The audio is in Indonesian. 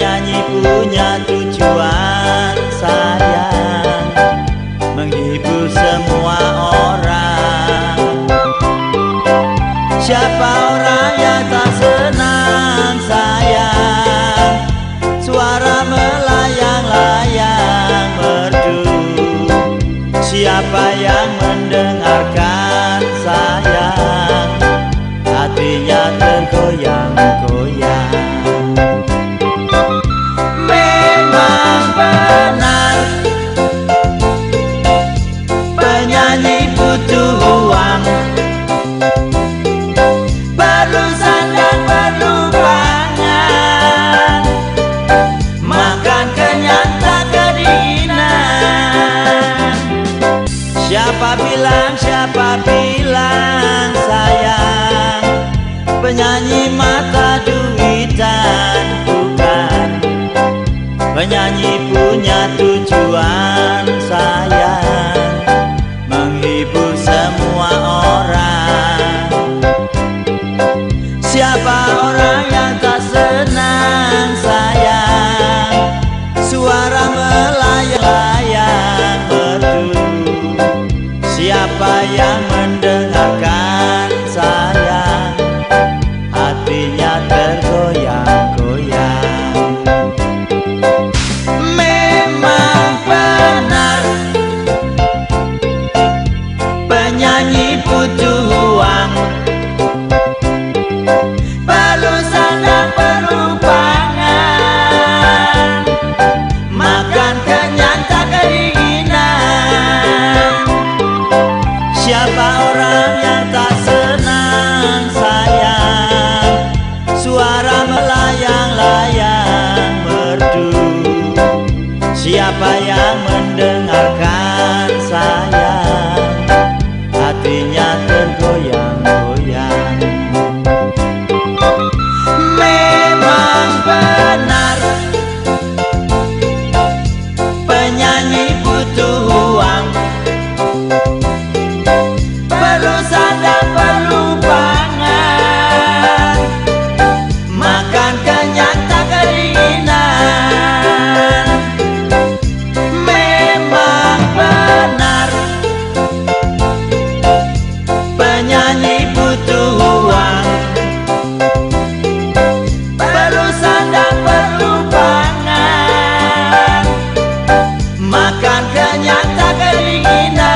punya tujuan sayang. Menghibur semua orang. Siapa orang yang tak senang sayang? Suara melayang-layang merdu. Siapa yang mendengarkan sayang? Hatinya tergoyang-goyang Perlu sandang, perlu pangan Makan kenyang tak kedinginan Siapa bilang, siapa bilang sayang Penyanyi mata Siapa orang yang tak senang sayang? Suara melayang-layang merdu Siapa yang mendengarkan sayang? Hatinya tergoyang-goyang. Memang benar. Penyanyi butuh Siapa yang mendengarkan saya ternyata keringinan